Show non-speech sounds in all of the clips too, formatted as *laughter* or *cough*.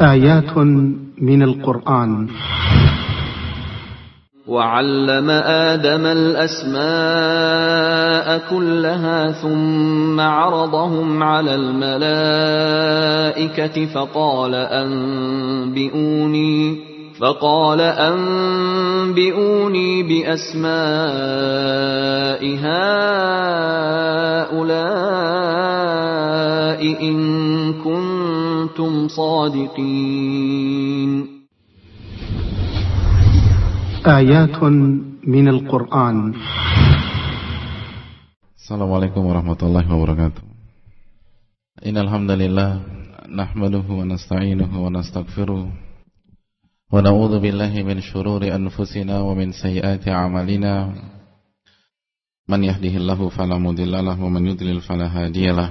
آيات من القرآن. وعلم آدم الأسماء كلها ثم عرضهم على الملائكة فقال أنبئوني فقال أنبئوني بأسماء هؤلاء إن كنتم صادقين. آيات من القرآن. السلام عليكم ورحمة الله وبركاته. إن الحمد لله نحمده ونستعينه ونستغفره ونعوذ بالله من شرور أنفسنا ومن سيئات أعمالنا. من يهده الله فلا مضل له ومن يضلل فلا هادي له.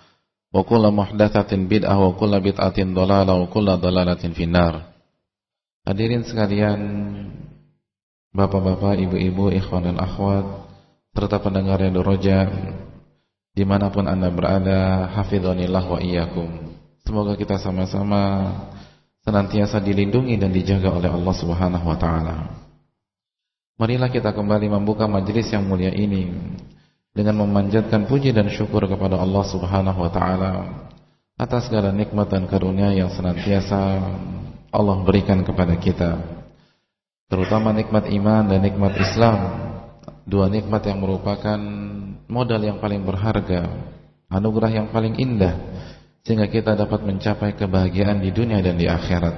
wa kullu muhdatsatin bid'ah wa kullu bid'atin dhalalah wa kullu dhalalatin finnar. Hadirin sekalian, Bapak-bapak, ibu-ibu, ikhwan dan akhwat serta pendengar yang doroja di mana pun anda berada, hafidhonillah wa iyyakum. Semoga kita sama-sama senantiasa dilindungi dan dijaga oleh Allah Subhanahu wa taala. Marilah kita kembali membuka majelis yang mulia ini dengan memanjatkan puji dan syukur kepada Allah Subhanahu wa taala atas segala nikmat dan karunia yang senantiasa Allah berikan kepada kita. Terutama nikmat iman dan nikmat Islam, dua nikmat yang merupakan modal yang paling berharga, anugerah yang paling indah sehingga kita dapat mencapai kebahagiaan di dunia dan di akhirat.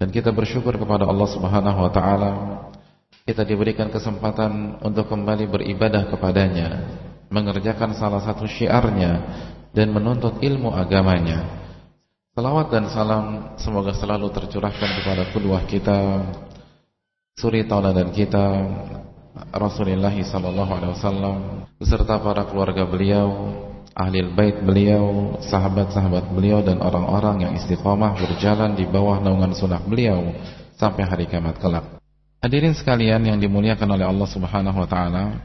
Dan kita bersyukur kepada Allah Subhanahu wa taala kita diberikan kesempatan untuk kembali beribadah kepadanya, mengerjakan salah satu syiarnya dan menuntut ilmu agamanya. Salawat dan salam semoga selalu tercurahkan kepada kedua kita, suri tauladan kita, Rasulullah sallallahu alaihi wasallam beserta para keluarga beliau, ahli bait beliau, sahabat-sahabat beliau dan orang-orang yang istiqomah berjalan di bawah naungan sunnah beliau sampai hari kiamat kelak. Hadirin sekalian yang dimuliakan oleh Allah Subhanahu wa taala.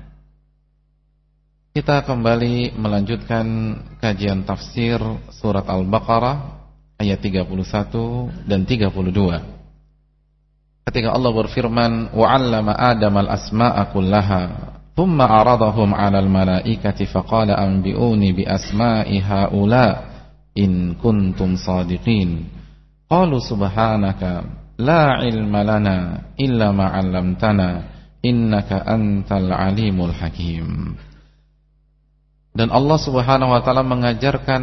Kita kembali melanjutkan kajian tafsir surat Al-Baqarah ayat 31 dan 32. Ketika Allah berfirman, "Wa 'allama Adam al-asma'a kullaha, thumma 'aradahum 'alal malaikati faqala anbi'uni bi asma'i haula in kuntum sadiqin." Qalu subhanaka La ilma lana illa ma 'allamtana innaka antal alimul hakim. Dan Allah Subhanahu wa taala mengajarkan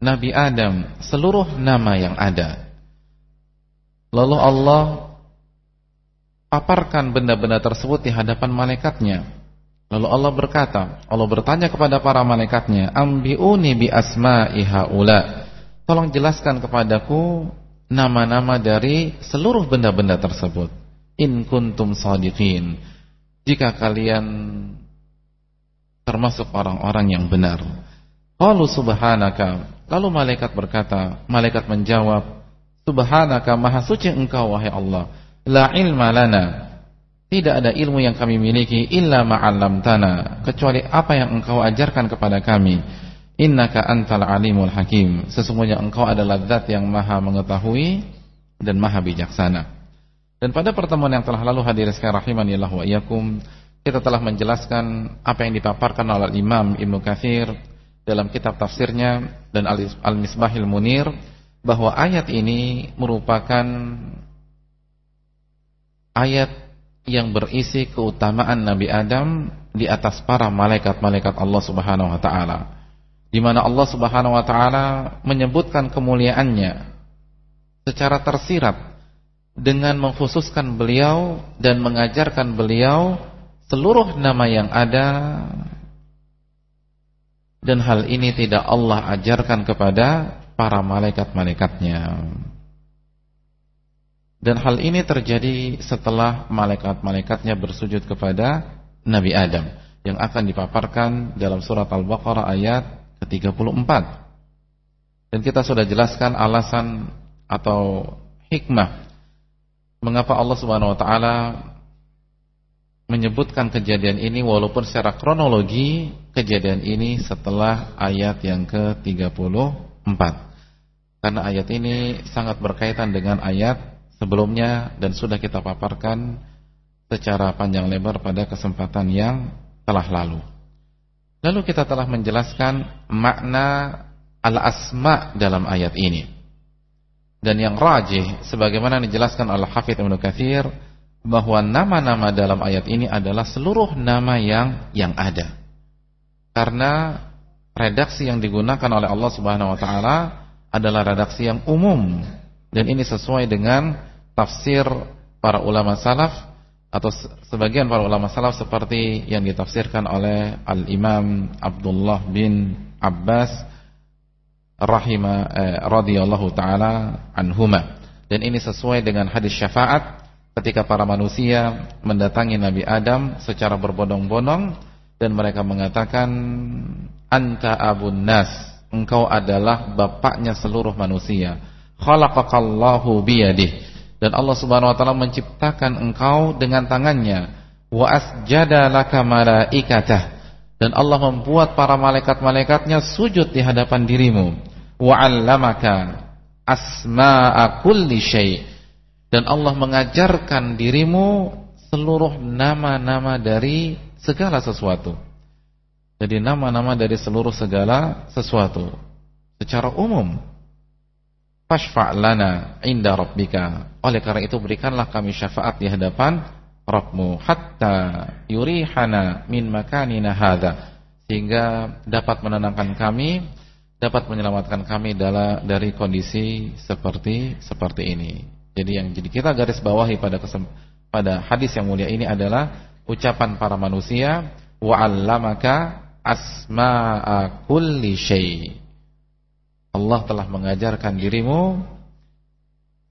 Nabi Adam seluruh nama yang ada. Lalu Allah paparkan benda-benda tersebut di hadapan malaikatnya. Lalu Allah berkata, Allah bertanya kepada para malaikatnya, "Ambiuni bi asma'i haula." Tolong jelaskan kepadaku nama-nama dari seluruh benda-benda tersebut. In kuntum sadiqin. Jika kalian termasuk orang-orang yang benar. Qalu subhanaka. Lalu malaikat berkata, malaikat menjawab, Subhanaka maha suci engkau wahai Allah. La ilma lana. Tidak ada ilmu yang kami miliki illa ma'allamtana kecuali apa yang engkau ajarkan kepada kami. Innaka antal alimul hakim. Sesungguhnya engkau adalah zat yang maha mengetahui dan maha bijaksana. Dan pada pertemuan yang telah lalu hadir sekalian rahimanillah wa iyyakum, kita telah menjelaskan apa yang dipaparkan oleh Imam Ibnu Katsir dalam kitab tafsirnya dan Al-Misbahil Munir bahwa ayat ini merupakan ayat yang berisi keutamaan Nabi Adam di atas para malaikat-malaikat Allah Subhanahu wa taala. Di mana Allah Subhanahu wa taala menyebutkan kemuliaannya secara tersirat dengan mengkhususkan beliau dan mengajarkan beliau seluruh nama yang ada. Dan hal ini tidak Allah ajarkan kepada para malaikat-malaikatnya. Dan hal ini terjadi setelah malaikat-malaikatnya bersujud kepada Nabi Adam yang akan dipaparkan dalam surat Al-Baqarah ayat ke-34 dan kita sudah jelaskan alasan atau hikmah mengapa Allah Subhanahu wa taala menyebutkan kejadian ini walaupun secara kronologi kejadian ini setelah ayat yang ke-34. Karena ayat ini sangat berkaitan dengan ayat sebelumnya dan sudah kita paparkan secara panjang lebar pada kesempatan yang telah lalu. Lalu kita telah menjelaskan makna al-asma dalam ayat ini dan yang rajih sebagaimana dijelaskan oleh Hafidz Ibnu Katsir bahwa nama-nama dalam ayat ini adalah seluruh nama yang yang ada. Karena redaksi yang digunakan oleh Allah Subhanahu wa taala adalah redaksi yang umum dan ini sesuai dengan tafsir para ulama salaf atau sebagian para ulama salaf seperti yang ditafsirkan oleh Al-Imam Abdullah bin Abbas rahimah eh, radhiyallahu taala anhuma. Dan ini sesuai dengan hadis syafaat ketika para manusia mendatangi Nabi Adam secara berbondong-bondong dan mereka mengatakan anta abun nas, engkau adalah bapaknya seluruh manusia. Khalaqakallahu biyadih. Dan Allah Subhanahu wa taala menciptakan engkau dengan tangannya. Wa asjada laka malaikatah. Dan Allah membuat para malaikat-malaikatnya sujud di hadapan dirimu. Wa 'allamaka asma'a kulli syai' dan Allah mengajarkan dirimu seluruh nama-nama dari segala sesuatu. Jadi nama-nama dari seluruh segala sesuatu. Secara umum fashfa' lana inda rabbika oleh karena itu berikanlah kami syafaat di hadapan Rabbmu hatta yurihana min makanina hadha sehingga dapat menenangkan kami dapat menyelamatkan kami dari kondisi seperti seperti ini. Jadi yang jadi kita garis bawahi pada pada hadis yang mulia ini adalah ucapan para manusia wa 'allamaka asma'a kulli syai. Allah telah mengajarkan dirimu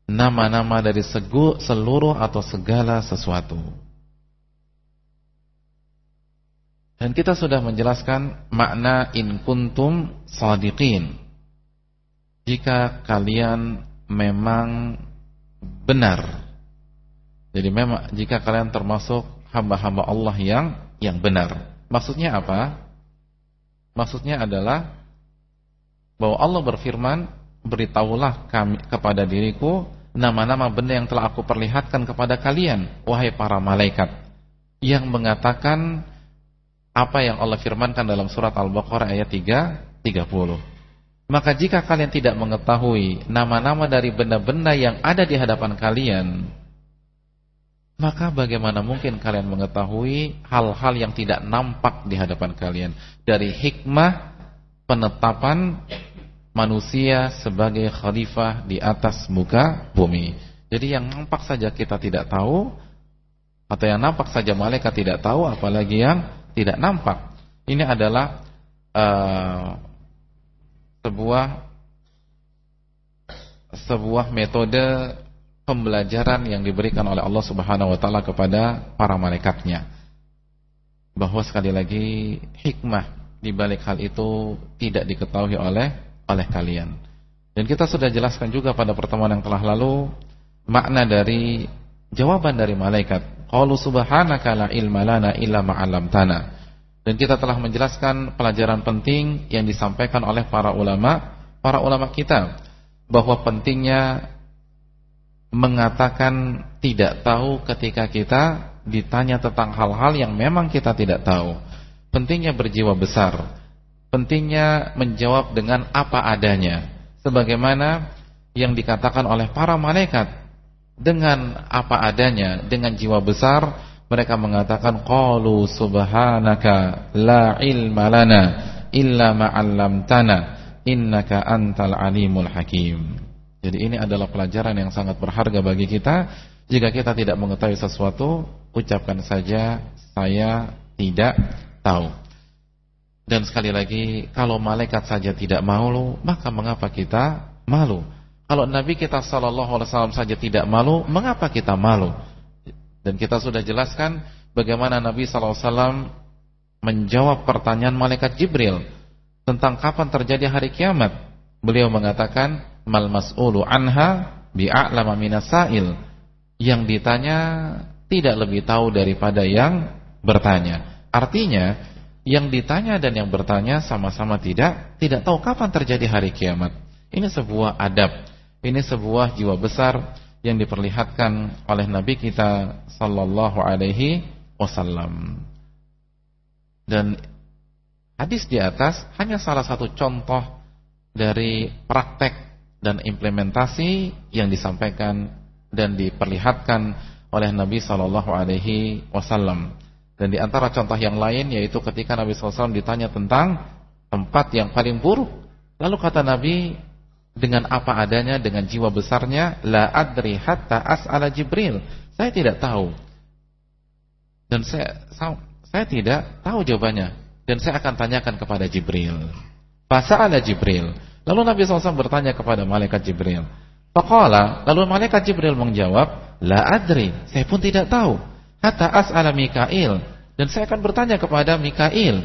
nama-nama dari segu, seluruh atau segala sesuatu. Dan kita sudah menjelaskan makna in kuntum sadiqin. Jika kalian memang benar. Jadi memang jika kalian termasuk hamba-hamba Allah yang yang benar. Maksudnya apa? Maksudnya adalah bahwa Allah berfirman beritahulah kami kepada diriku nama-nama benda yang telah aku perlihatkan kepada kalian wahai para malaikat yang mengatakan apa yang Allah firmankan dalam surat Al-Baqarah ayat 3 30 maka jika kalian tidak mengetahui nama-nama dari benda-benda yang ada di hadapan kalian maka bagaimana mungkin kalian mengetahui hal-hal yang tidak nampak di hadapan kalian? Dari hikmah penetapan manusia sebagai khalifah di atas muka bumi. Jadi yang nampak saja kita tidak tahu atau yang nampak saja malaikat tidak tahu apalagi yang tidak nampak. Ini adalah uh, sebuah sebuah metode pembelajaran yang diberikan oleh Allah Subhanahu wa taala kepada para malaikatnya. Bahwa sekali lagi hikmah di balik hal itu tidak diketahui oleh oleh kalian. Dan kita sudah jelaskan juga pada pertemuan yang telah lalu makna dari jawaban dari malaikat. Qalu subhanaka la ilma lana illa ma Dan kita telah menjelaskan pelajaran penting yang disampaikan oleh para ulama, para ulama kita bahwa pentingnya mengatakan tidak tahu ketika kita ditanya tentang hal-hal yang memang kita tidak tahu. Pentingnya berjiwa besar pentingnya menjawab dengan apa adanya sebagaimana yang dikatakan oleh para malaikat dengan apa adanya, dengan jiwa besar, mereka mengatakan qalu subhanaka la ilma lana illa ma 'allamtana innaka antal alimul hakim. Jadi ini adalah pelajaran yang sangat berharga bagi kita. Jika kita tidak mengetahui sesuatu, ucapkan saja saya tidak tahu. Dan sekali lagi, kalau malaikat saja tidak malu, maka mengapa kita malu? Kalau Nabi kita Shallallahu Alaihi Wasallam saja tidak malu, mengapa kita malu? Dan kita sudah jelaskan bagaimana Nabi Wasallam menjawab pertanyaan malaikat Jibril tentang kapan terjadi hari kiamat. Beliau mengatakan, mal mas'ulu anha bi'a'lama minasail. Yang ditanya tidak lebih tahu daripada yang bertanya. Artinya, yang ditanya dan yang bertanya sama-sama tidak tidak tahu kapan terjadi hari kiamat. Ini sebuah adab, ini sebuah jiwa besar yang diperlihatkan oleh Nabi kita sallallahu alaihi wasallam. Dan hadis di atas hanya salah satu contoh dari praktek dan implementasi yang disampaikan dan diperlihatkan oleh Nabi sallallahu alaihi wasallam. Dan di antara contoh yang lain yaitu ketika Nabi SAW ditanya tentang tempat yang paling buruk. Lalu kata Nabi dengan apa adanya, dengan jiwa besarnya, la adri hatta as'ala Jibril. Saya tidak tahu. Dan saya saya tidak tahu jawabannya. Dan saya akan tanyakan kepada Jibril. Fasa'ala Jibril. Lalu Nabi SAW bertanya kepada malaikat Jibril. Faqala, lalu malaikat Jibril menjawab, la adri, saya pun tidak tahu. Hatta as'ala Mikail dan saya akan bertanya kepada Mikail.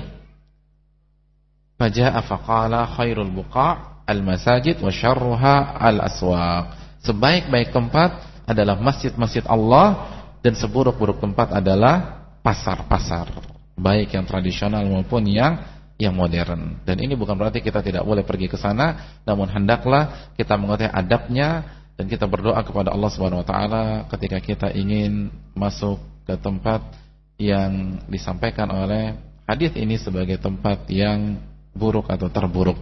Faja'a faqala khairul buqa' al-masajid wa syarruha al-aswaq. Sebaik-baik tempat adalah masjid-masjid Allah dan seburuk-buruk tempat adalah pasar-pasar, baik yang tradisional maupun yang yang modern. Dan ini bukan berarti kita tidak boleh pergi ke sana, namun hendaklah kita mengetahui adabnya dan kita berdoa kepada Allah Subhanahu wa taala ketika kita ingin masuk ke tempat yang disampaikan oleh hadis ini sebagai tempat yang buruk atau terburuk.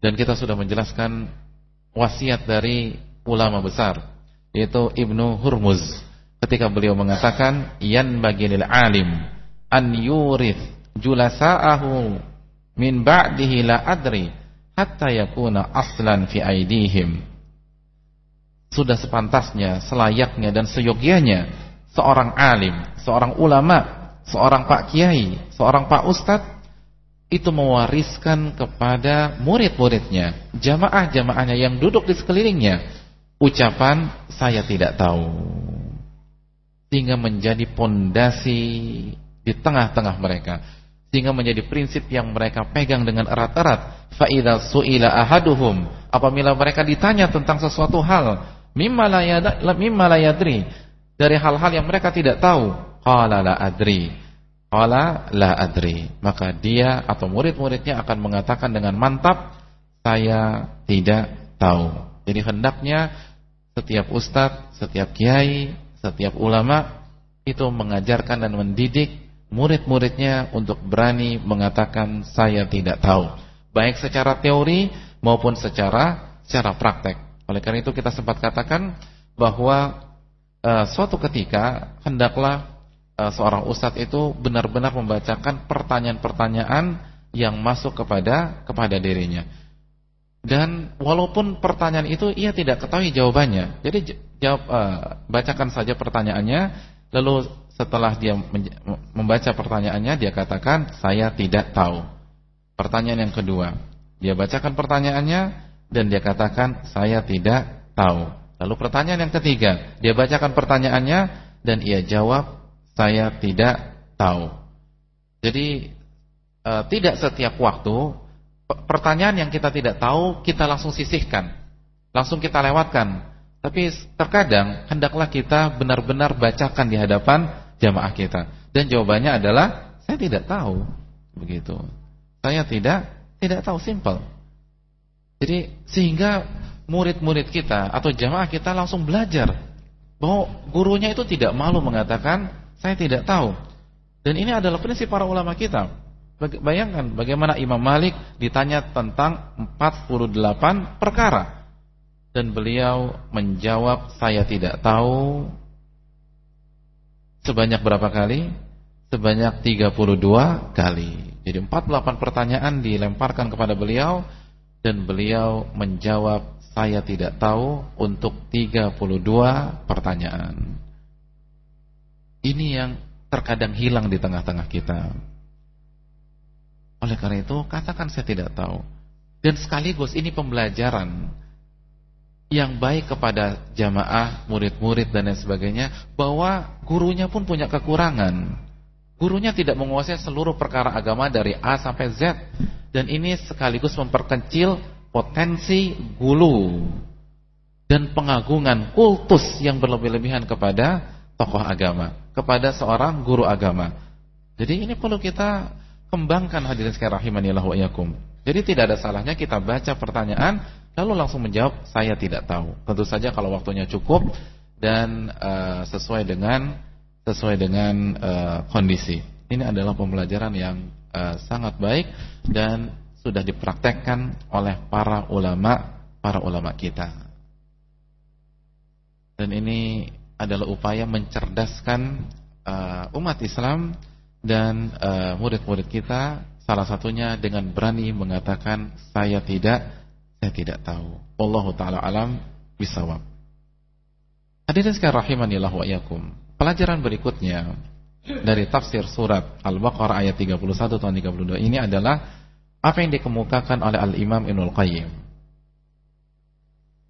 Dan kita sudah menjelaskan wasiat dari ulama besar yaitu Ibnu Hurmuz ketika beliau mengatakan yan bagilil alim an yurith julasa'ahu min ba'dihi la adri hatta yakuna aslan fi aidihim sudah sepantasnya selayaknya dan seyogyanya seorang alim, seorang ulama, seorang pak kiai, seorang pak ustadz itu mewariskan kepada murid-muridnya, jamaah-jamaahnya yang duduk di sekelilingnya ucapan saya tidak tahu. Sehingga menjadi pondasi di tengah-tengah mereka. Sehingga menjadi prinsip yang mereka pegang dengan erat-erat. Fa su'ila ahaduhum apabila mereka ditanya tentang sesuatu hal, mimma la yadri, dari hal-hal yang mereka tidak tahu. Qala la adri. Qala la adri. Maka dia atau murid-muridnya akan mengatakan dengan mantap, saya tidak tahu. Jadi hendaknya setiap ustadz, setiap kiai, setiap ulama itu mengajarkan dan mendidik murid-muridnya untuk berani mengatakan saya tidak tahu. Baik secara teori maupun secara secara praktek. Oleh karena itu kita sempat katakan bahwa uh, suatu ketika hendaklah uh, seorang ustadz itu benar-benar membacakan pertanyaan-pertanyaan yang masuk kepada kepada dirinya. Dan walaupun pertanyaan itu ia tidak ketahui jawabannya, jadi jawab uh, bacakan saja pertanyaannya, lalu setelah dia membaca pertanyaannya dia katakan saya tidak tahu. Pertanyaan yang kedua, dia bacakan pertanyaannya dan dia katakan saya tidak tahu. Lalu pertanyaan yang ketiga, dia bacakan pertanyaannya dan ia jawab, saya tidak tahu. Jadi e, tidak setiap waktu pertanyaan yang kita tidak tahu kita langsung sisihkan, langsung kita lewatkan. Tapi terkadang hendaklah kita benar-benar bacakan di hadapan jamaah kita. Dan jawabannya adalah saya tidak tahu. Begitu. Saya tidak tidak tahu simple. Jadi sehingga murid-murid kita atau jamaah kita langsung belajar bahwa gurunya itu tidak malu mengatakan saya tidak tahu. Dan ini adalah prinsip para ulama kita. Bayangkan bagaimana Imam Malik ditanya tentang 48 perkara. dan beliau menjawab saya tidak tahu sebanyak berapa kali? Sebanyak 32 kali. Jadi 48 pertanyaan dilemparkan kepada beliau dan beliau menjawab saya tidak tahu untuk 32 pertanyaan. Ini yang terkadang hilang di tengah-tengah kita. Oleh karena itu, katakan saya tidak tahu. Dan sekaligus ini pembelajaran yang baik kepada jamaah, murid-murid dan lain sebagainya bahwa gurunya pun punya kekurangan. Gurunya tidak menguasai seluruh perkara agama dari A sampai Z dan ini sekaligus memperkecil potensi gulu dan pengagungan kultus yang berlebih-lebihan kepada tokoh agama, kepada seorang guru agama. Jadi ini perlu kita kembangkan hadirin sekalian rahimanillah wa iyakum. Jadi tidak ada salahnya kita baca pertanyaan lalu langsung menjawab saya tidak tahu. Tentu saja kalau waktunya cukup dan uh, sesuai dengan sesuai dengan uh, kondisi. Ini adalah pembelajaran yang uh, sangat baik dan sudah dipraktekkan oleh para ulama para ulama kita. Dan ini adalah upaya mencerdaskan uh, umat Islam dan murid-murid uh, kita Salah satunya dengan berani mengatakan saya tidak saya tidak tahu. Allah taala alam bisawab. Hadirin sekalian rahimanillah wa iyyakum. Pelajaran berikutnya dari tafsir surat Al-Baqarah ayat 31 tahun 32 ini adalah apa yang dikemukakan oleh Al-Imam Ibnul Qayyim.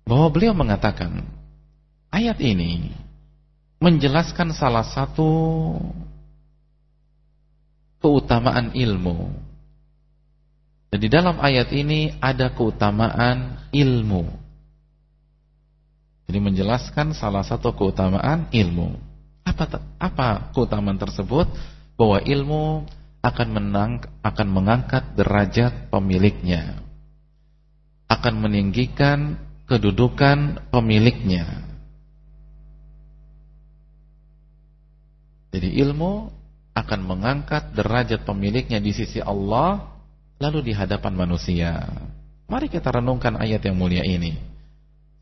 Bahwa beliau mengatakan ayat ini menjelaskan salah satu keutamaan ilmu dan di dalam ayat ini ada keutamaan ilmu. Jadi menjelaskan salah satu keutamaan ilmu. Apa apa keutamaan tersebut? Bahwa ilmu akan menang akan mengangkat derajat pemiliknya. Akan meninggikan kedudukan pemiliknya. Jadi ilmu akan mengangkat derajat pemiliknya di sisi Allah lalu di hadapan manusia. Mari kita renungkan ayat yang mulia ini.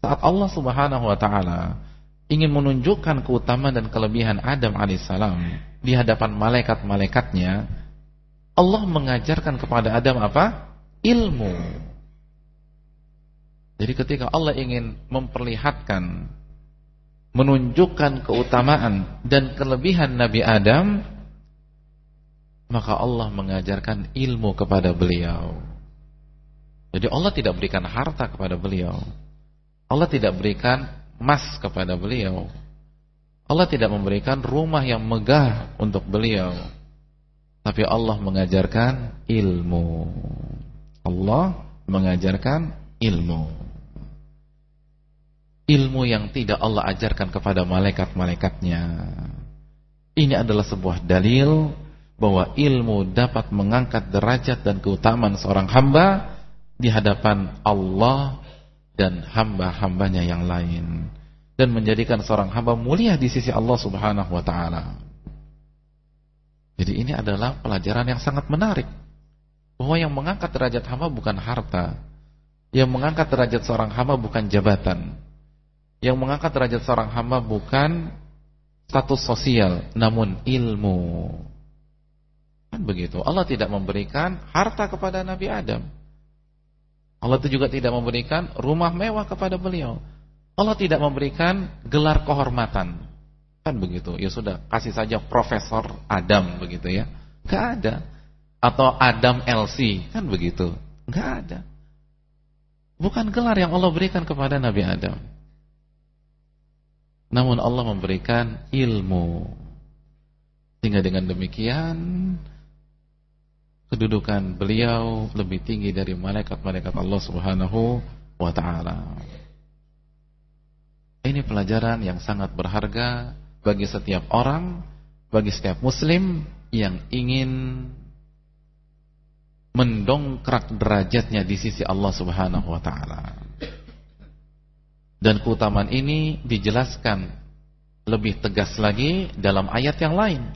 Saat Allah Subhanahu wa taala ingin menunjukkan keutamaan dan kelebihan Adam alaihissalam di hadapan malaikat-malaikatnya, Allah mengajarkan kepada Adam apa? Ilmu. Jadi ketika Allah ingin memperlihatkan menunjukkan keutamaan dan kelebihan Nabi Adam, maka Allah mengajarkan ilmu kepada beliau. Jadi Allah tidak berikan harta kepada beliau. Allah tidak berikan emas kepada beliau. Allah tidak memberikan rumah yang megah untuk beliau. Tapi Allah mengajarkan ilmu. Allah mengajarkan ilmu. Ilmu yang tidak Allah ajarkan kepada malaikat-malaikatnya. Ini adalah sebuah dalil bahwa ilmu dapat mengangkat derajat dan keutamaan seorang hamba di hadapan Allah dan hamba-hambanya yang lain dan menjadikan seorang hamba mulia di sisi Allah Subhanahu wa taala. Jadi ini adalah pelajaran yang sangat menarik bahwa yang mengangkat derajat hamba bukan harta, yang mengangkat derajat seorang hamba bukan jabatan, yang mengangkat derajat seorang hamba bukan status sosial, namun ilmu. Kan begitu. Allah tidak memberikan harta kepada Nabi Adam. Allah itu juga tidak memberikan rumah mewah kepada beliau. Allah tidak memberikan gelar kehormatan. Kan begitu. Ya sudah, kasih saja Profesor Adam begitu ya. Gak ada. Atau Adam LC, kan begitu. Gak ada. Bukan gelar yang Allah berikan kepada Nabi Adam. Namun Allah memberikan ilmu. Sehingga dengan demikian kedudukan beliau lebih tinggi dari malaikat-malaikat Allah Subhanahu wa taala. Ini pelajaran yang sangat berharga bagi setiap orang, bagi setiap muslim yang ingin mendongkrak derajatnya di sisi Allah Subhanahu wa taala. Dan keutamaan ini dijelaskan lebih tegas lagi dalam ayat yang lain.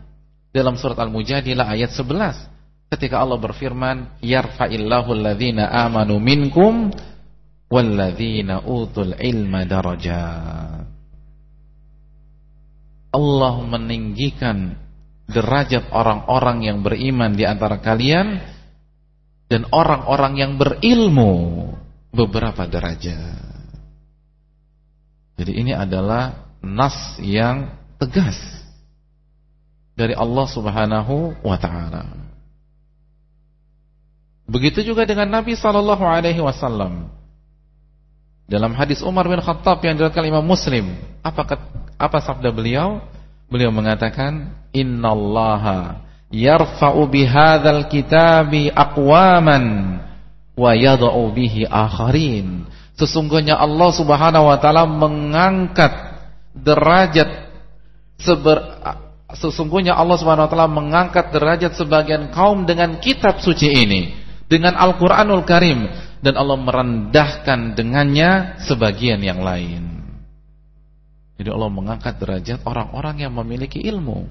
Dalam surat Al-Mujadilah ayat 11 ketika Allah berfirman yarfa'illahu alladhina amanu minkum walladzina utul ilma darajat. Allah meninggikan derajat orang-orang yang beriman di antara kalian dan orang-orang yang berilmu beberapa derajat. Jadi ini adalah nas yang tegas dari Allah Subhanahu wa taala. Begitu juga dengan Nabi sallallahu alaihi wasallam. Dalam hadis Umar bin Khattab yang diriwayatkan Imam Muslim, apa apa sabda beliau? Beliau mengatakan, "Innallaha yarfa'u bihadzal kitabi aqwaman wa yad'u bihi akharin." Sesungguhnya Allah Subhanahu wa taala mengangkat derajat seber, sesungguhnya Allah Subhanahu wa taala mengangkat derajat sebagian kaum dengan kitab suci ini, dengan Al-Qur'anul Karim dan Allah merendahkan dengannya sebagian yang lain. Jadi Allah mengangkat derajat orang-orang yang memiliki ilmu.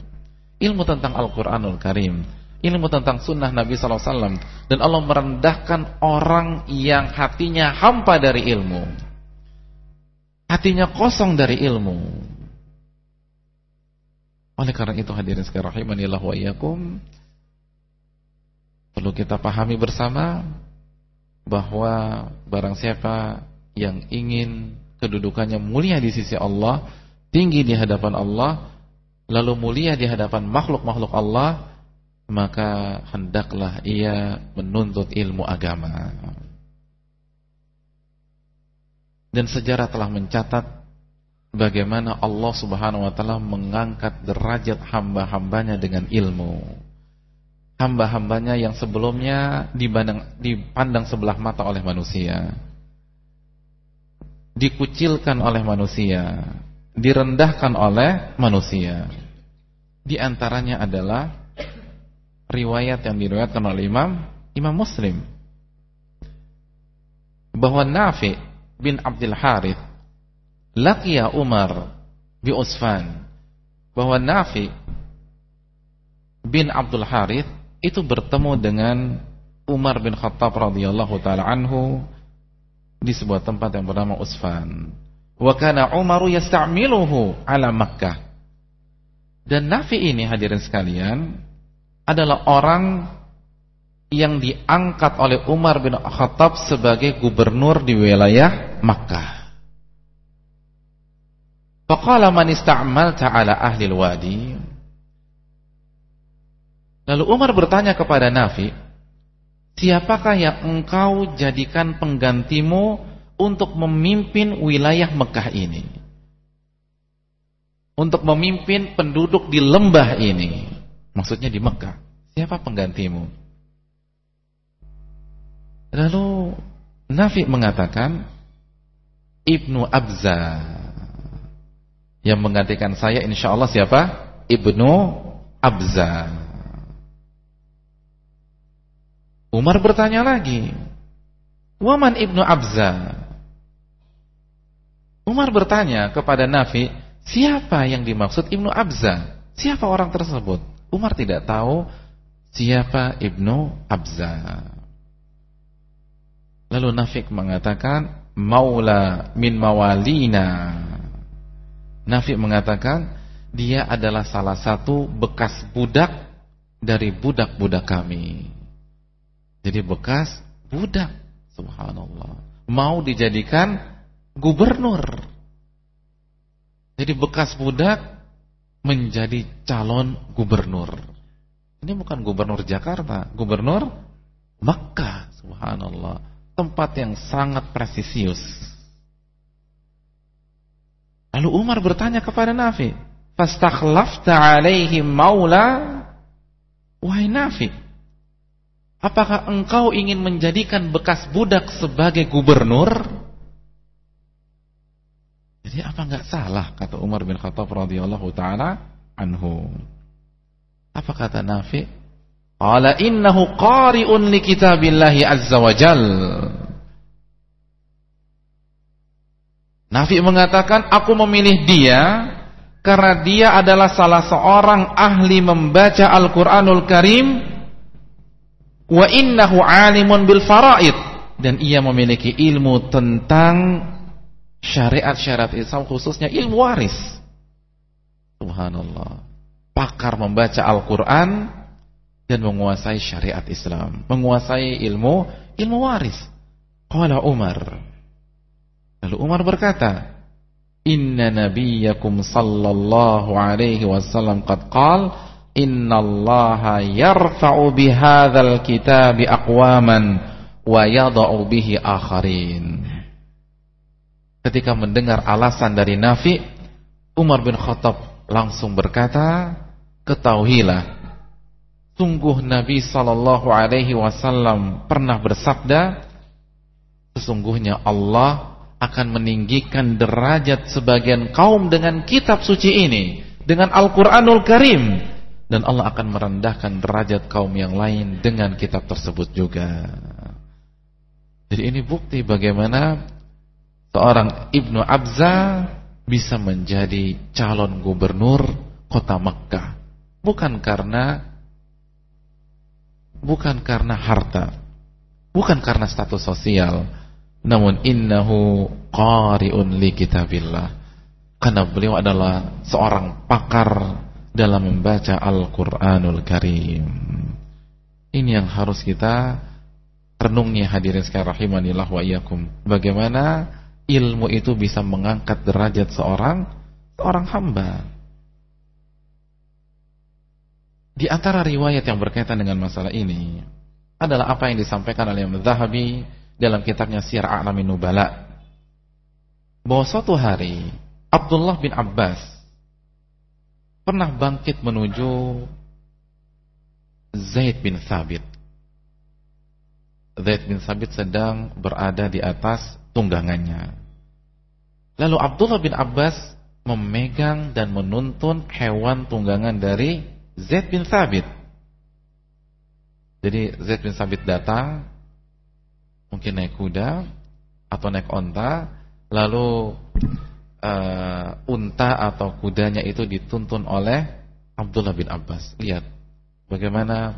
Ilmu tentang Al-Qur'anul Karim. Ilmu tentang sunnah Nabi SAW dan Allah merendahkan orang yang hatinya hampa dari ilmu. Hatinya kosong dari ilmu. Oleh karena itu hadirin sekalian rahimanillah wa iyyakum perlu kita pahami bersama bahwa barang siapa yang ingin kedudukannya mulia di sisi Allah tinggi di hadapan Allah lalu mulia di hadapan makhluk-makhluk Allah maka hendaklah ia menuntut ilmu agama. Dan sejarah telah mencatat bagaimana Allah Subhanahu wa taala mengangkat derajat hamba-hambanya dengan ilmu. Hamba-hambanya yang sebelumnya dipandang, sebelah mata oleh manusia. Dikucilkan oleh manusia, direndahkan oleh manusia. Di antaranya adalah riwayat yang diriwayatkan oleh Imam Imam Muslim bahwa Nafi bin Abdul Harith laqiya Umar bi Usfan bahwa Nafi bin Abdul Harith itu bertemu dengan Umar bin Khattab radhiyallahu taala anhu di sebuah tempat yang bernama Usfan. Wa kana Umaru yasta'miluhu ala Makkah. Dan Nafi ini hadirin sekalian adalah orang yang diangkat oleh Umar bin Khattab sebagai gubernur di wilayah Makkah. Faqala man ista'malta ala ahli wadi Lalu Umar bertanya kepada Nafi, "Siapakah yang engkau jadikan penggantimu untuk memimpin wilayah Mekah ini?" Untuk memimpin penduduk di lembah ini. Maksudnya di Mekah. Siapa penggantimu? Lalu Nafi mengatakan Ibnu Abza yang menggantikan saya insya Allah siapa? Ibnu Abza. Umar bertanya lagi, Waman Ibnu Abza. Umar bertanya kepada Nafi, siapa yang dimaksud Ibnu Abza? Siapa orang tersebut? Umar tidak tahu siapa Ibnu Abza. Lalu Nafik mengatakan Maula min mawalina. Nafik mengatakan dia adalah salah satu bekas budak dari budak-budak kami. Jadi bekas budak, subhanallah. Mau dijadikan gubernur. Jadi bekas budak menjadi calon gubernur. Ini bukan gubernur Jakarta, gubernur Makkah, subhanallah. Tempat yang sangat presisius. Lalu Umar bertanya kepada Nafi, "Fastakhlafta alaihim maula?" Wahai Nafi, apakah engkau ingin menjadikan bekas budak sebagai gubernur? Jadi apa enggak salah kata Umar bin Khattab radhiyallahu taala anhu. Apa kata Nafi? Qala innahu qari'un li kitabillahi azza wa jal. Nafi mengatakan aku memilih dia karena dia adalah salah seorang ahli membaca Al-Qur'anul Karim wa innahu alimun bil faraid dan ia memiliki ilmu tentang syariat-syariat Islam khususnya ilmu waris. Subhanallah. Pakar membaca Al-Qur'an dan menguasai syariat Islam, menguasai ilmu ilmu waris. Qala Umar. Lalu Umar berkata, "Inna nabiyyakum sallallahu alaihi wasallam qad qala, inna Allah yarfa'u bihadzal kitabi aqwaman wa yadh'u bihi akharin." Ketika mendengar alasan dari Nafi, Umar bin Khattab langsung berkata, "Ketahuilah Sungguh Nabi Sallallahu Alaihi Wasallam pernah bersabda, sesungguhnya Allah akan meninggikan derajat sebagian kaum dengan kitab suci ini, dengan Al-Quranul Karim, dan Allah akan merendahkan derajat kaum yang lain dengan kitab tersebut juga. Jadi ini bukti bagaimana seorang Ibnu Abza bisa menjadi calon gubernur kota Mekkah, bukan karena bukan karena harta, bukan karena status sosial, namun innahu qari'un li kitabillah. Karena beliau adalah seorang pakar dalam membaca Al-Qur'anul Karim. Ini yang harus kita renungi hadirin sekalian rahimanillah wa iyyakum. Bagaimana ilmu itu bisa mengangkat derajat seorang seorang hamba. Di antara riwayat yang berkaitan dengan masalah ini adalah apa yang disampaikan oleh Imam Zahabi dalam kitabnya Syiar A'lamin Nubala. Bahwa suatu hari Abdullah bin Abbas pernah bangkit menuju Zaid bin Thabit. Zaid bin Thabit sedang berada di atas tunggangannya. Lalu Abdullah bin Abbas memegang dan menuntun hewan tunggangan dari Zaid bin Thabit. Jadi Zaid bin Thabit datang mungkin naik kuda atau naik onta, lalu uh, unta atau kudanya itu dituntun oleh Abdullah bin Abbas. Lihat bagaimana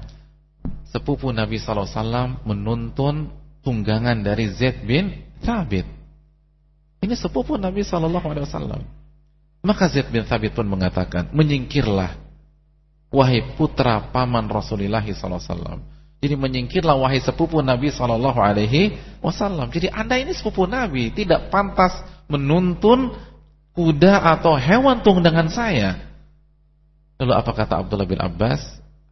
sepupu Nabi sallallahu alaihi wasallam menuntun tunggangan dari Zaid bin Thabit. Ini sepupu Nabi sallallahu alaihi wasallam. Maka Zaid bin Thabit pun mengatakan, "Menyingkirlah wahai putra paman Rasulullah SAW. Jadi menyingkirlah wahai sepupu Nabi Sallallahu Alaihi Wasallam. Jadi anda ini sepupu Nabi, tidak pantas menuntun kuda atau hewan tunggangan saya. Lalu apa kata Abdullah bin Abbas?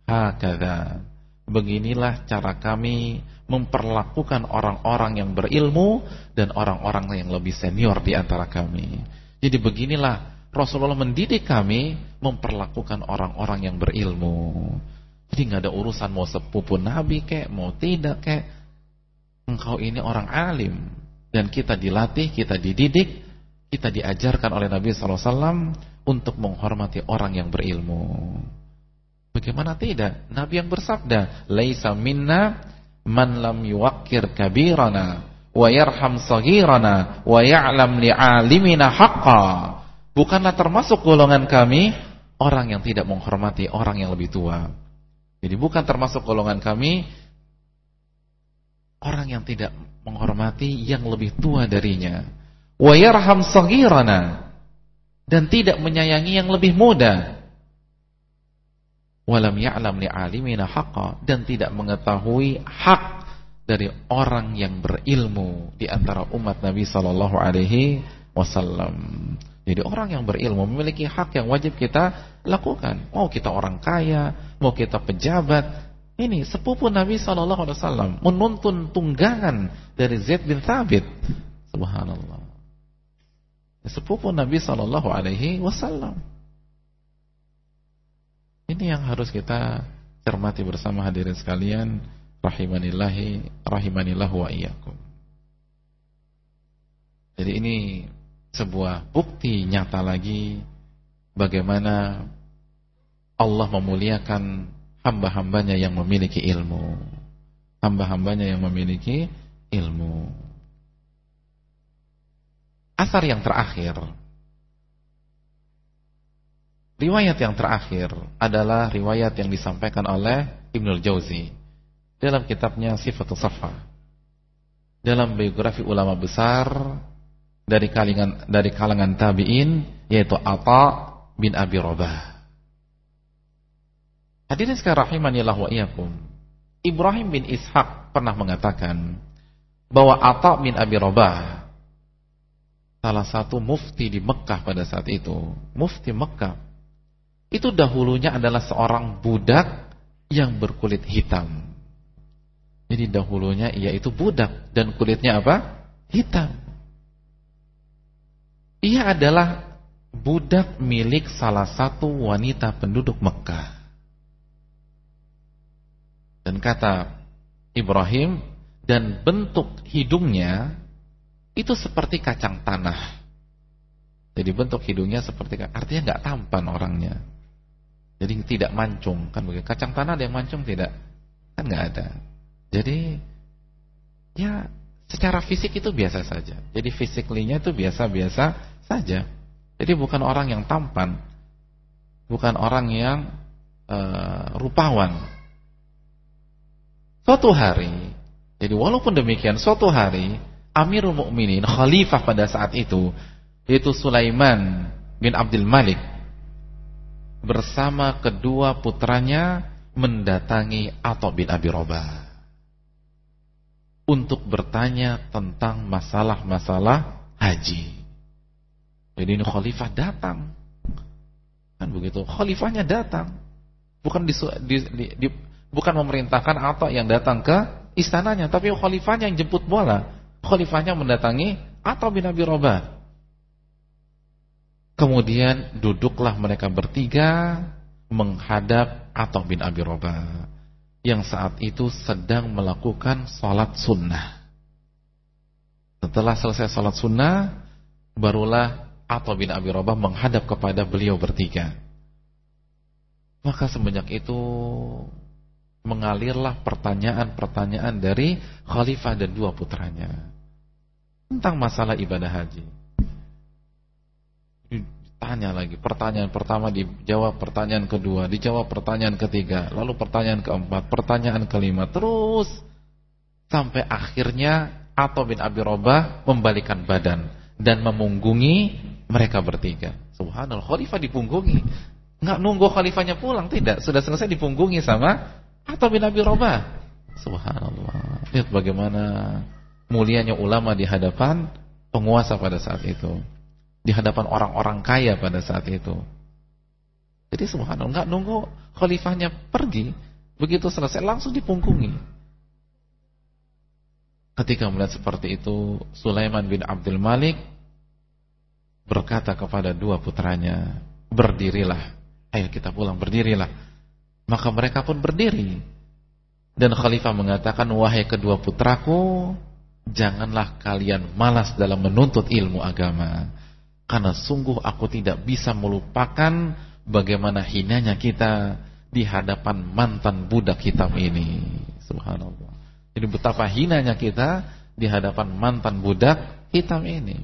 Hakada. Beginilah cara kami memperlakukan orang-orang yang berilmu dan orang-orang yang lebih senior di antara kami. Jadi beginilah Rasulullah mendidik kami memperlakukan orang-orang yang berilmu. Jadi nggak ada urusan mau sepupu Nabi kek, mau tidak kek. Engkau ini orang alim dan kita dilatih, kita dididik, kita diajarkan oleh Nabi SAW untuk menghormati orang yang berilmu. Bagaimana tidak? Nabi yang bersabda, "Laisa minna man lam yuwakkir kabirana wa yarham saghirana wa ya'lam li'alimina haqqa." Bukanlah termasuk golongan kami orang yang tidak menghormati orang yang lebih tua. Jadi bukan termasuk golongan kami orang yang tidak menghormati yang lebih tua darinya. Wa yarham saghirana dan tidak menyayangi yang lebih muda. Walam ya'lam li'alimina haqqa dan tidak mengetahui hak dari orang yang berilmu di antara umat Nabi sallallahu alaihi wasallam. Jadi orang yang berilmu memiliki hak yang wajib kita lakukan. Mau kita orang kaya, mau kita pejabat. Ini sepupu Nabi Shallallahu Alaihi Wasallam menuntun tunggangan dari Zaid bin Thabit. Subhanallah. Sepupu Nabi Shallallahu Alaihi Wasallam. Ini yang harus kita cermati bersama hadirin sekalian. Rahimanillahi, rahimanillahu wa iyyakum. Jadi ini sebuah bukti nyata lagi bagaimana Allah memuliakan hamba-hambanya yang memiliki ilmu. Hamba-hambanya yang memiliki ilmu. Asar yang terakhir. Riwayat yang terakhir adalah riwayat yang disampaikan oleh Ibnul Jauzi dalam kitabnya Sifatul Safa. dalam biografi ulama besar dari kalangan dari kalangan tabi'in yaitu Atha bin Abi Rabah. Hadirin sekalian rahimanillah wa iyyakum. Ibrahim bin Ishaq pernah mengatakan bahwa Atha bin Abi Rabah salah satu mufti di Mekah pada saat itu, mufti Mekah. Itu dahulunya adalah seorang budak yang berkulit hitam. Jadi dahulunya ia itu budak dan kulitnya apa? Hitam. Ia adalah budak milik salah satu wanita penduduk Mekah. Dan kata Ibrahim dan bentuk hidungnya itu seperti kacang tanah. Jadi bentuk hidungnya seperti artinya nggak tampan orangnya. Jadi tidak mancung kan begitu. Kacang tanah ada yang mancung tidak? Kan nggak ada. Jadi ya secara fisik itu biasa saja. Jadi fisiklinya itu biasa-biasa saja. Jadi bukan orang yang tampan, bukan orang yang uh, rupawan. Suatu hari, jadi walaupun demikian, suatu hari Amirul Mukminin, khalifah pada saat itu, yaitu Sulaiman bin Abdul Malik bersama kedua putranya mendatangi Atta bin Abi Robah untuk bertanya tentang masalah-masalah haji. Jadi ini khalifah datang. Kan begitu. Khalifahnya datang. Bukan di, di, di, bukan memerintahkan atau yang datang ke istananya, tapi khalifahnya yang jemput bola. Khalifahnya mendatangi atau bin Abi Robah. Kemudian duduklah mereka bertiga menghadap atau bin Abi Robah yang saat itu sedang melakukan sholat sunnah. Setelah selesai sholat sunnah, barulah Atta bin Abi Robah menghadap kepada beliau bertiga. Maka semenjak itu mengalirlah pertanyaan-pertanyaan dari khalifah dan dua putranya tentang masalah ibadah haji. Tanya lagi, pertanyaan pertama dijawab pertanyaan kedua, dijawab pertanyaan ketiga, lalu pertanyaan keempat, pertanyaan kelima, terus sampai akhirnya Atta bin Abi Robah membalikan badan dan memunggungi mereka bertiga. Subhanallah, khalifah dipunggungi. Enggak nunggu khalifahnya pulang, tidak, sudah selesai dipunggungi sama Atta bin Abi Robah. Subhanallah. Lihat bagaimana mulianya ulama di hadapan penguasa pada saat itu di hadapan orang-orang kaya pada saat itu. Jadi subhanallah enggak nunggu khalifahnya pergi, begitu selesai langsung dipungkungi. Ketika melihat seperti itu, Sulaiman bin Abdul Malik berkata kepada dua putranya, "Berdirilah. Ayo kita pulang, berdirilah." Maka mereka pun berdiri. Dan khalifah mengatakan, "Wahai kedua putraku, janganlah kalian malas dalam menuntut ilmu agama." Karena sungguh aku tidak bisa melupakan bagaimana hinanya kita di hadapan mantan budak hitam ini. Subhanallah. Jadi betapa hinanya kita di hadapan mantan budak hitam ini.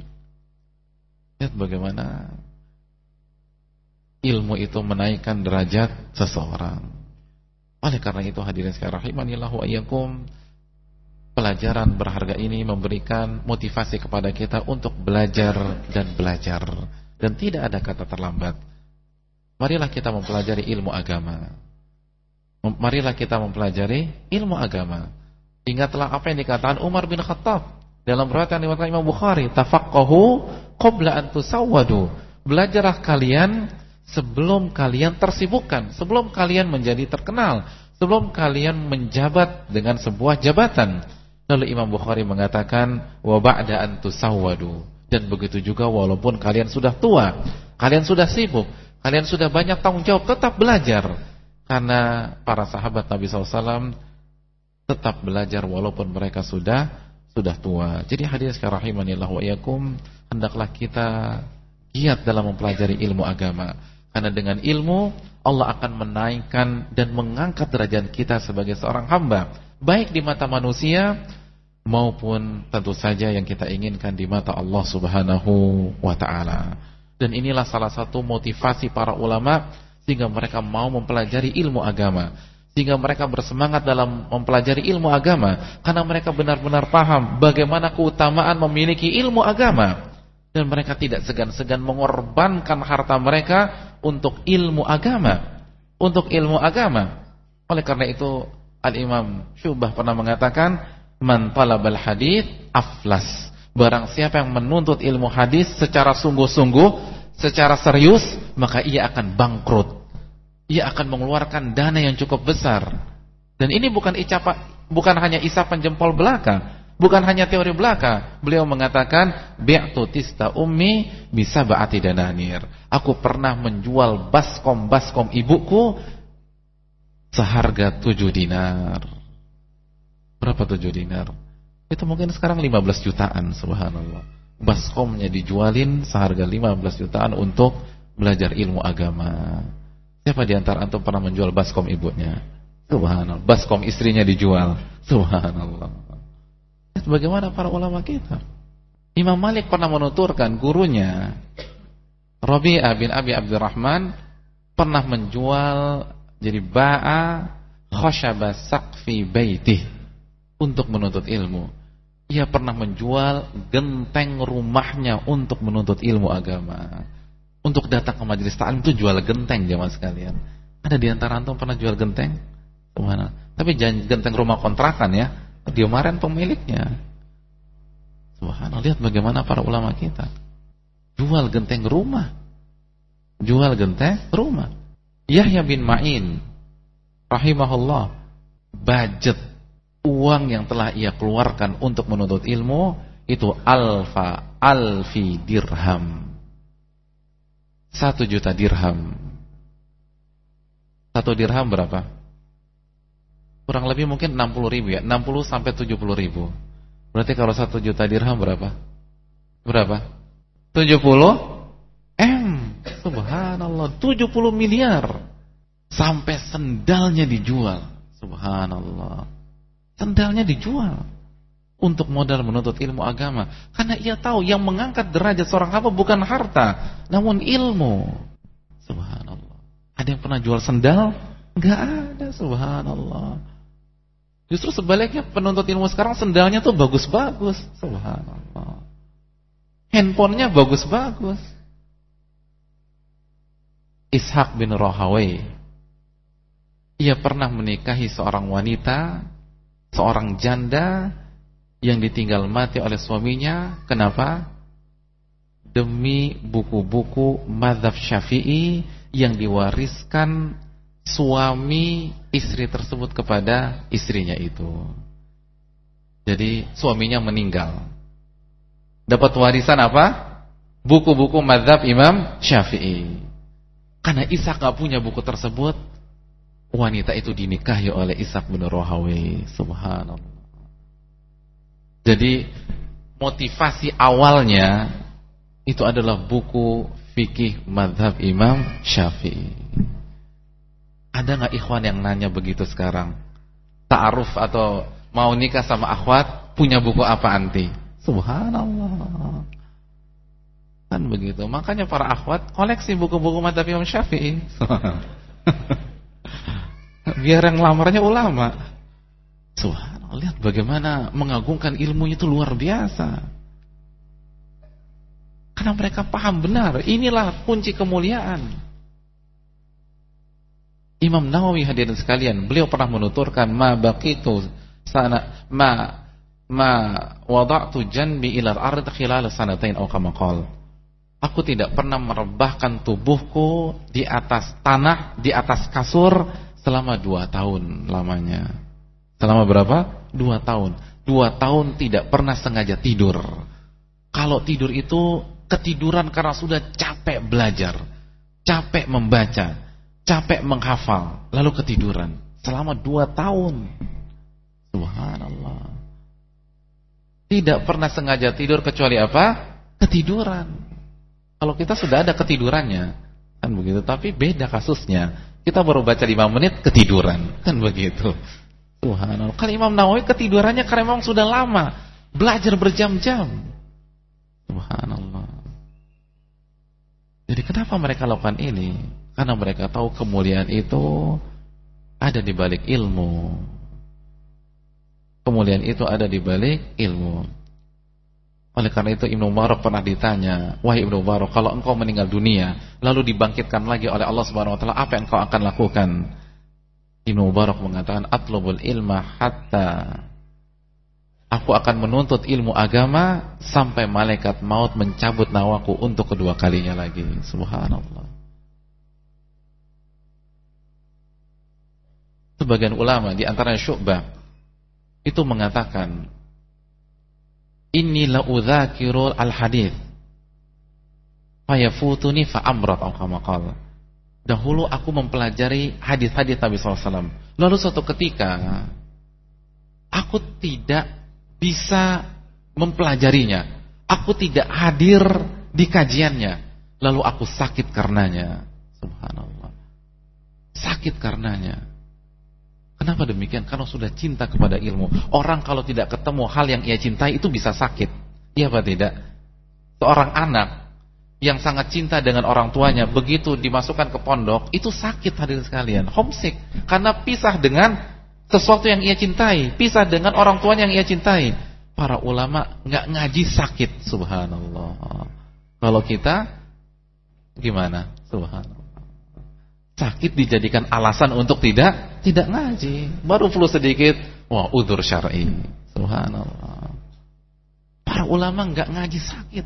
Lihat bagaimana ilmu itu menaikkan derajat seseorang. Oleh karena itu hadirin sekalian rahimanillah wa iyyakum pelajaran berharga ini memberikan motivasi kepada kita untuk belajar dan belajar dan tidak ada kata terlambat. Marilah kita mempelajari ilmu agama. Marilah kita mempelajari ilmu agama. Ingatlah apa yang dikatakan Umar bin Khattab dalam riwayat yang diriwayatkan Imam Bukhari, tafaqqahu qabla an tusawwadu. Belajarlah kalian sebelum kalian tersibukkan, sebelum kalian menjadi terkenal, sebelum kalian menjabat dengan sebuah jabatan. Lalu Imam Bukhari mengatakan wa ba'da an tusawwadu dan begitu juga walaupun kalian sudah tua, kalian sudah sibuk, kalian sudah banyak tanggung jawab, tetap belajar. Karena para sahabat Nabi SAW tetap belajar walaupun mereka sudah sudah tua. Jadi hadirin sekalian rahimanillah wa iyakum, hendaklah kita giat dalam mempelajari ilmu agama. Karena dengan ilmu Allah akan menaikkan dan mengangkat derajat kita sebagai seorang hamba, baik di mata manusia maupun tentu saja yang kita inginkan di mata Allah Subhanahu wa taala. Dan inilah salah satu motivasi para ulama sehingga mereka mau mempelajari ilmu agama. sehingga mereka bersemangat dalam mempelajari ilmu agama karena mereka benar-benar paham bagaimana keutamaan memiliki ilmu agama dan mereka tidak segan-segan mengorbankan harta mereka untuk ilmu agama untuk ilmu agama oleh karena itu Al-Imam Syubah pernah mengatakan man talabal hadith aflas barang siapa yang menuntut ilmu hadis secara sungguh-sungguh secara serius maka ia akan bangkrut ia akan mengeluarkan dana yang cukup besar. Dan ini bukan icapa, bukan hanya isapan jempol belaka, bukan hanya teori belaka. Beliau mengatakan, "Bi'tu tista ummi bisa ba'ati dananir." Aku pernah menjual baskom-baskom ibuku seharga 7 dinar. Berapa 7 dinar? Itu mungkin sekarang 15 jutaan, subhanallah. Baskomnya dijualin seharga 15 jutaan untuk belajar ilmu agama. Siapa di antara antum pernah menjual baskom ibunya? Subhanallah. Baskom istrinya dijual. Subhanallah. Bagaimana para ulama kita? Imam Malik pernah menuturkan gurunya Rabi'ah bin Abi Abdurrahman pernah menjual jadi ba'a khashaba saqfi baitih untuk menuntut ilmu. Ia pernah menjual genteng rumahnya untuk menuntut ilmu agama untuk datang ke majelis taklim itu jual genteng jemaah sekalian. Ada di antara antum pernah jual genteng? Ke mana? Tapi genteng rumah kontrakan ya. Diomarin pemiliknya. Subhanallah, lihat bagaimana para ulama kita. Jual genteng rumah. Jual genteng rumah. Yahya bin Ma'in rahimahullah budget uang yang telah ia keluarkan untuk menuntut ilmu itu alfa alfi dirham satu juta dirham. Satu dirham berapa? Kurang lebih mungkin 60 ribu ya 60 sampai 70 ribu Berarti kalau satu juta dirham berapa? Berapa? 70 M Subhanallah 70 miliar Sampai sendalnya dijual. Subhanallah. Sendalnya dijual untuk modal menuntut ilmu agama. Karena ia tahu yang mengangkat derajat seorang hamba bukan harta namun ilmu. Subhanallah. Ada yang pernah jual sendal? Enggak ada subhanallah. Justru sebaliknya penuntut ilmu sekarang sendalnya tuh bagus-bagus. Subhanallah. Handphonenya bagus-bagus Ishak bin Rohawai ia pernah menikahi seorang wanita seorang janda yang ditinggal mati oleh suaminya. Kenapa? demi buku-buku madhab syafi'i yang diwariskan suami istri tersebut kepada istrinya itu. Jadi suaminya meninggal. Dapat warisan apa? buku-buku madhab imam syafi'i karena Ishak gak punya buku tersebut wanita itu dinikahi oleh Ishak bin Rohawi subhanallah jadi motivasi awalnya itu adalah buku fikih madhab Imam Syafi'i. Ada nggak ikhwan yang nanya begitu sekarang? Ta'aruf atau mau nikah sama akhwat punya buku apa anti? Subhanallah. Kan begitu. Makanya para akhwat koleksi buku-buku madhab Imam Syafi'i. *laughs* Biar yang lamarnya ulama. Subhanallah. Lihat bagaimana mengagungkan ilmunya itu luar biasa. Karena mereka paham benar, inilah kunci kemuliaan. Imam Nawawi hadirin sekalian, beliau pernah menuturkan ma baqitu sana ma ma wada'tu janbi ila al-ard khilal sanatain aw kama Aku tidak pernah merebahkan tubuhku di atas tanah, di atas kasur selama dua tahun lamanya. Selama berapa? Dua tahun. Dua tahun tidak pernah sengaja tidur. Kalau tidur itu ketiduran karena sudah capek belajar, capek membaca, capek menghafal, lalu ketiduran. Selama dua tahun. Subhanallah. Tidak pernah sengaja tidur kecuali apa? Ketiduran. Kalau kita sudah ada ketidurannya, kan begitu. Tapi beda kasusnya. Kita baru baca lima menit ketiduran, kan begitu. Subhanallah. Kan Imam Nawawi ketidurannya karena memang sudah lama belajar berjam-jam. Subhanallah. Jadi kenapa mereka lakukan ini? Karena mereka tahu kemuliaan itu ada di balik ilmu. Kemuliaan itu ada di balik ilmu. Oleh karena itu Ibnu Mubarak pernah ditanya, "Wahai Ibnu Mubarak, kalau engkau meninggal dunia, lalu dibangkitkan lagi oleh Allah Subhanahu wa taala, apa yang engkau akan lakukan?" Ibnu Mubarak mengatakan, "Atlubul ilma hatta Aku akan menuntut ilmu agama sampai malaikat maut mencabut nawaku untuk kedua kalinya lagi." Subhanallah. Sebagian ulama di antaranya Syu'bah itu mengatakan Inni la udzakirul al hadith fayafutuni fa amrat au kama. Dahulu aku mempelajari hadis-hadis Nabi SAW. Lalu suatu ketika aku tidak bisa mempelajarinya. Aku tidak hadir di kajiannya. Lalu aku sakit karenanya. Subhanallah. Sakit karenanya. Kenapa demikian? Karena sudah cinta kepada ilmu. Orang kalau tidak ketemu hal yang ia cintai itu bisa sakit. Iya apa tidak? Seorang anak yang sangat cinta dengan orang tuanya begitu dimasukkan ke pondok itu sakit hadirin sekalian, homesick karena pisah dengan sesuatu yang ia cintai, pisah dengan orang tuanya yang ia cintai. Para ulama nggak ngaji sakit, subhanallah. Kalau kita gimana? Subhanallah sakit dijadikan alasan untuk tidak tidak ngaji. Baru flu sedikit, wah udur syar'i. Subhanallah. Para ulama nggak ngaji sakit.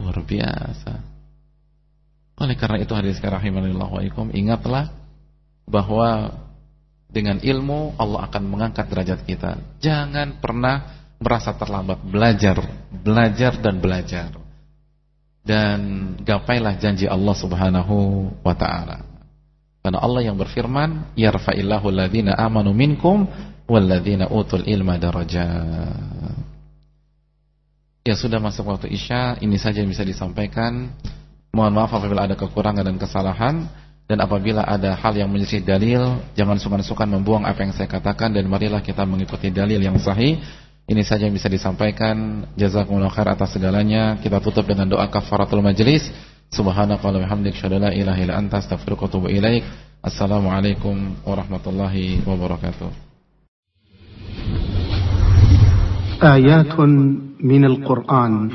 Luar biasa. Oleh karena itu hadis rahimanillah wa ikum, ingatlah bahwa dengan ilmu Allah akan mengangkat derajat kita. Jangan pernah merasa terlambat belajar, belajar dan belajar dan gapailah janji Allah Subhanahu wa taala. Karena Allah yang berfirman, "Yarfa'illahu alladhina amanu minkum walladzina utul ilma darajat." Ya sudah masuk waktu Isya, ini saja yang bisa disampaikan. Mohon maaf apabila ada kekurangan dan kesalahan dan apabila ada hal yang menyelisih dalil, jangan sungkan-sungkan membuang apa yang saya katakan dan marilah kita mengikuti dalil yang sahih ini saja yang bisa disampaikan. Jazakumullah khair atas segalanya. Kita tutup dengan doa kafaratul majlis. Subhanakallahumma hamdik syada la ilaha illa anta astaghfiruka wa atubu ilaik. Assalamualaikum warahmatullahi wabarakatuh. Ayatun minal Qur'an.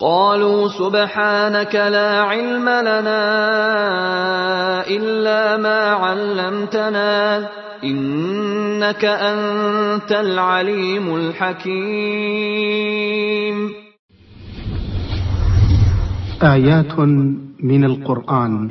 قالوا سبحانك لا علم لنا إلا ما علمتنا إنك أنت العليم الحكيم. آيات من القرآن.